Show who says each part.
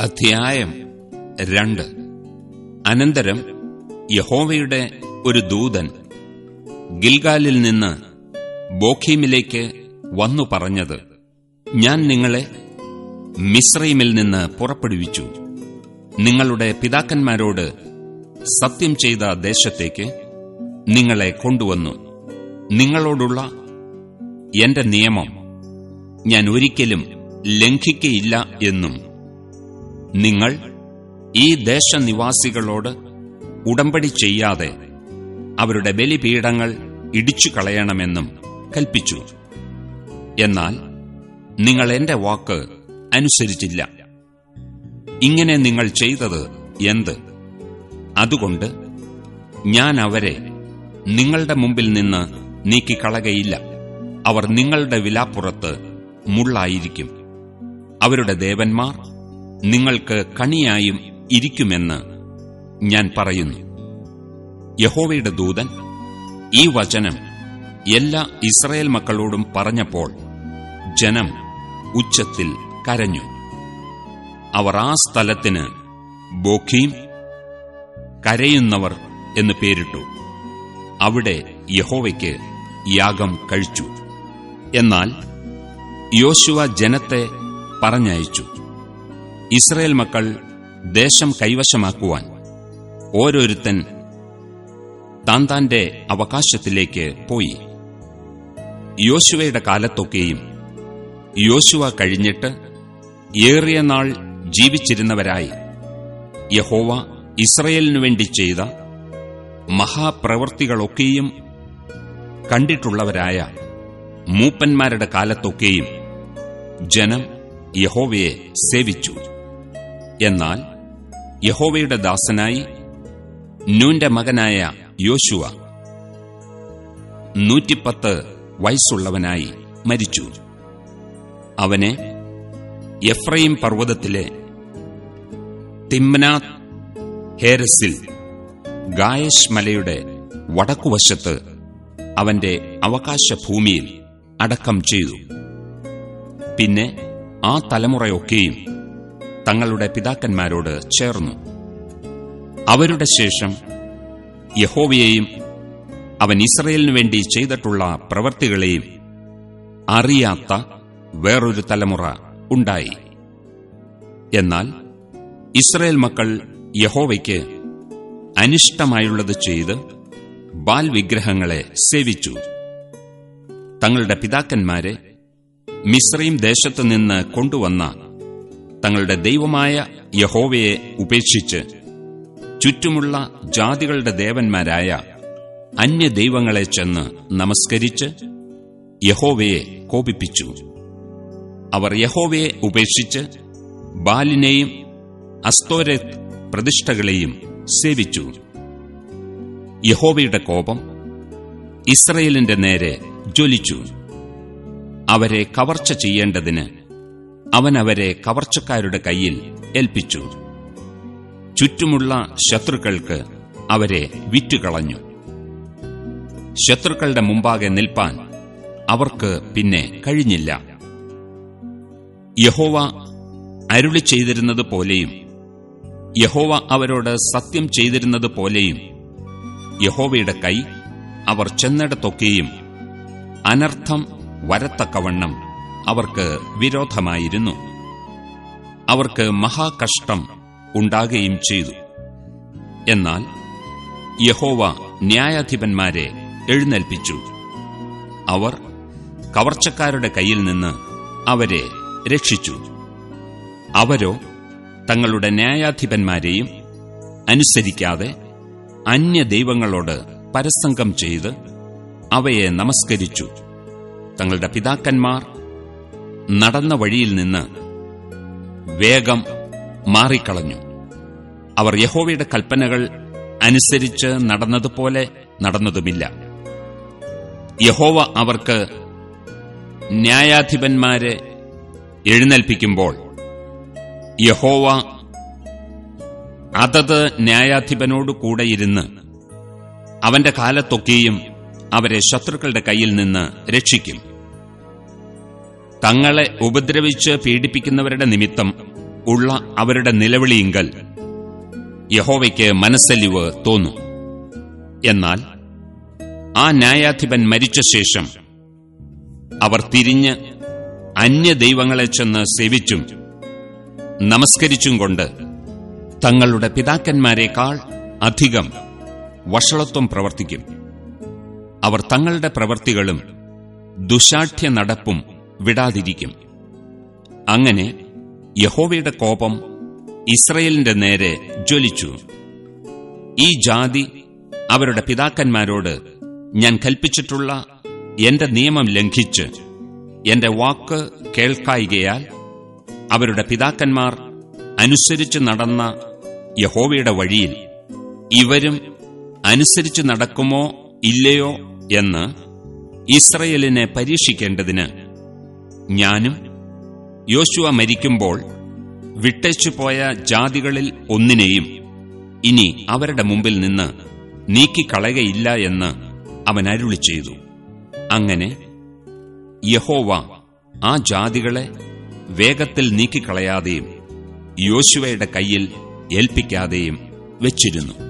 Speaker 1: അധ്യായം രണ്ട്. അനന്തരം യഹോവയുടെ ഒരു ദൂതൻ ഗിൽഗാലിൽ നിന്ന് ബോഖീമിലേക്ക് വന്നു പറഞ്ഞത് ഞാൻ നിങ്ങളെ മിശ്രൈമിൽ നിന്ന് പുറപ്പെടുവിച്ചു. നിങ്ങളുടെ പിതാക്കന്മാരോട് സത്യം ചെയ്ത ദേശത്തേക്ക് നിങ്ങളെ കൊണ്ടുവന്നു. നിങ്ങളോടുള്ള എന്റെ നിയമം ഞാൻ ഒരിക്കലും ലംഘിക്കയില്ല എന്നും നിങ്ങൾ ഈ ദേശനിവാസികളോട് ഉടമ്പടി ചെയ്യാതെ അവരുടെ ബലിപീഠങ്ങൾ ഇടിച്ചു കളയണമെന്നും കൽപ്പിച്ചു. എന്നാൽ നിങ്ങൾ എന്റെ വാക്ക് അനുസരിച്ചില്ല. ഇങ്ങനെ നിങ്ങൾ ചെയ്തത് എന്ത്? അതുകൊണ്ട് ഞാൻ അവരെ നിങ്ങളുടെ മുമ്പിൽ നിന്ന് നീക്കിക്കളകയില്ല. അവർ നിങ്ങളുടെ വിലാപ്പുറത്ത് മുള്ളായിരിക്കും. അവരുടെ ദേവന്മാർ നിങ്ങൾക്ക് കണിയായും ഇരിക്കുമെന്ന് ഞാൻ പറയുന്നു. യഹോവയുടെ ദൂതൻ ഈ വചനം എല്ലാ ഇസ്രായേൽ മക്കളോടും പറഞ്ഞപ്പോൾ ജനം ഉച്ചത്തിൽ കരഞ്ഞു. അവർ ആ സ്ഥലത്തിന് ബോഖീം കരയുന്നവർ എന്ന് പേരിട്ടു. അവിടെ യഹോവയ്ക്ക് യാഗം കഴിച്ചു. എന്നാൽ യോശുവ ജനത്തെ പറഞ്ഞയച്ചു. ഇസ്രയേൽ മക്കൾ ദേശം കൈവശമാക്കുവാൻ ഓരോരുത്തൻ താൻ താന്റെ അവകാശത്തിലേക്ക് പോയി. യോശുവയുടെ കാലത്തൊക്കെയും യോശുവ കഴിഞ്ഞിട്ട് ഏറിയ നാൾ ജീവിച്ചിരുന്നവരായി യഹോവ ഇസ്രയേലിനു വേണ്ടി ചെയ്ത മഹാപ്രവൃത്തികളൊക്കെയും കണ്ടിട്ടുള്ളവരായ മൂപ്പന്മാരുടെ കാലത്തൊക്കെയും ജനം യഹോവയെ സേവിച്ചു. എന്നാൽ യഹോവയുടെ ദാസനായി നൂന്റെ മകനായ യോശുവ നൂറ്റിപ്പത്ത് വയസ്സുള്ളവനായി മരിച്ചു. അവനെ എഫ്രൈം പർവതത്തിലെ തിമ്നാഥ് ഹേരസിൽ ഗായഷ് മലയുടെ വടക്കുവശത്ത് അവന്റെ അവകാശഭൂമിയിൽ അടക്കം ചെയ്തു. പിന്നെ ആ തലമുറയൊക്കെയും തങ്ങളുടെ പിതാക്കന്മാരോട് ചേർന്നു. അവരുടെ ശേഷം യഹോവയെയും അവൻ ഇസ്രയേലിനു വേണ്ടി ചെയ്തിട്ടുള്ള പ്രവർത്തികളെയും അറിയാത്ത വേറൊരു തലമുറ ഉണ്ടായി. എന്നാൽ ഇസ്രയേൽ മക്കൾ യഹോവയ്ക്ക് അനിഷ്ടമായുള്ളത് ചെയ്ത് ബാൽ വിഗ്രഹങ്ങളെ സേവിച്ചു. തങ്ങളുടെ പിതാക്കന്മാരെ മിശ്രയും ദേശത്തുനിന്ന് കൊണ്ടുവന്ന തങ്ങളുടെ ദൈവമായ യഹോവയെ ഉപേക്ഷിച്ച് ചുറ്റുമുള്ള ജാതികളുടെ ദേവന്മാരായ അന്യ ദൈവങ്ങളെ ചെന്ന് നമസ്കരിച്ച് യഹോവയെ കോപിപ്പിച്ചു. അവർ യഹോവയെ ഉപേക്ഷിച്ച് ബാലിനെയും അസ്തോര പ്രതിഷ്ഠകളെയും സേവിച്ചു. യഹോവയുടെ കോപം ഇസ്രയേലിന്റെ നേരെ ജ്വലിച്ചു. അവരെ കവർച്ച ചെയ്യേണ്ടതിന് അവൻ അവരെ കവർച്ചക്കാരുടെ കയ്യിൽ ഏൽപ്പിച്ചു. ചുറ്റുമുള്ള ശത്രുക്കൾക്ക് അവരെ വിറ്റുകളഞ്ഞു. ശത്രുക്കളുടെ മുമ്പാകെ നിൽപ്പാൻ അവർക്ക് പിന്നെ കഴിഞ്ഞില്ല. യഹോവ അരുളി ചെയ്തിരുന്നത് പോലെയും യഹോവ അവരോട് സത്യം ചെയ്തിരുന്നത് പോലെയും യഹോവയുടെ കൈ അവർ ചെന്നിടത്തൊക്കെയും അനർത്ഥം വരത്തക്കവണ്ണം അവർക്ക് വിരോധമായിരുന്നു. അവർക്ക് മഹാകഷ്ടം ഉണ്ടാകുകയും ചെയ്തു. എന്നാൽ യഹോവ ന്യായാധിപന്മാരെ എഴുന്നേൽപ്പിച്ചു. അവർ കവർച്ചക്കാരുടെ കയ്യിൽ നിന്ന് അവരെ രക്ഷിച്ചു. അവരോ തങ്ങളുടെ ന്യായാധിപന്മാരെയും അനുസരിക്കാതെ അന്യ ദൈവങ്ങളോട് പരസംഗം ചെയ്ത് അവയെ നമസ്കരിച്ചു. തങ്ങളുടെ പിതാക്കന്മാർ നടന്ന വഴിയിൽ നിന്ന് വേഗം മാറിക്കളഞ്ഞു. അവർ യഹോവയുടെ കൽപ്പനകൾ അനുസരിച്ച് നടന്നതുപോലെ നടന്നതുമില്ല. യഹോവ അവർക്ക് ന്യായാധിപന്മാരെ എഴുന്നേൽപ്പിക്കുമ്പോൾ യഹോവ അതത് ന്യായാധിപനോടു കൂടെയിരുന്ന് അവന്റെ കാലത്തൊക്കെയും അവരെ ശത്രുക്കളുടെ കയ്യിൽ നിന്ന് രക്ഷിക്കും. തങ്ങളെ ഉപദ്രവിച്ച് പീഡിപ്പിക്കുന്നവരുടെ നിമിത്തം ഉള്ള അവരുടെ നിലവിളിയിങ്കൽ യഹോവയ്ക്ക് മനസ്സലിവ് തോന്നും. എന്നാൽ ആ ന്യായാധിപൻ മരിച്ച ശേഷം അവർ തിരിഞ്ഞ് അന്യദൈവങ്ങളെ ചെന്ന് സേവിച്ചും നമസ്കരിച്ചും കൊണ്ട് തങ്ങളുടെ പിതാക്കന്മാരെക്കാൾ അധികം വഷളത്വം പ്രവർത്തിക്കും. അവർ തങ്ങളുടെ പ്രവർത്തികളും ദുശാഠ്യ നടപ്പും വിടാതിരിക്കും. അങ്ങനെ യഹോവയുടെ കോപം ഇസ്രയേലിന്റെ നേരെ ജ്വലിച്ചു. ഈ ജാതി അവരുടെ പിതാക്കന്മാരോട് ഞാൻ കൽപ്പിച്ചിട്ടുള്ള എന്റെ നിയമം ലംഘിച്ച് എന്റെ വാക്ക് കേൾക്കായികയാൽ അവരുടെ പിതാക്കന്മാർ അനുസരിച്ച് നടന്ന യഹോവയുടെ വഴിയിൽ ഇവരും അനുസരിച്ച് നടക്കുമോ ഇല്ലയോ എന്ന് ഇസ്രയേലിനെ പരീക്ഷിക്കേണ്ടതിന് ഞാനും യോശുവ മരിക്കുമ്പോൾ വിട്ടച്ചുപോയ ജാതികളിൽ ഒന്നിനെയും ഇനി അവരുടെ മുമ്പിൽ നിന്ന് നീക്കിക്കളകയില്ല എന്ന് അവൻ അരുളി ചെയ്തു. അങ്ങനെ യഹോവ ആ ജാതികളെ വേഗത്തിൽ നീക്കിക്കളയാതെയും യോശുവയുടെ കയ്യിൽ ഏൽപ്പിക്കാതെയും വെച്ചിരുന്നു.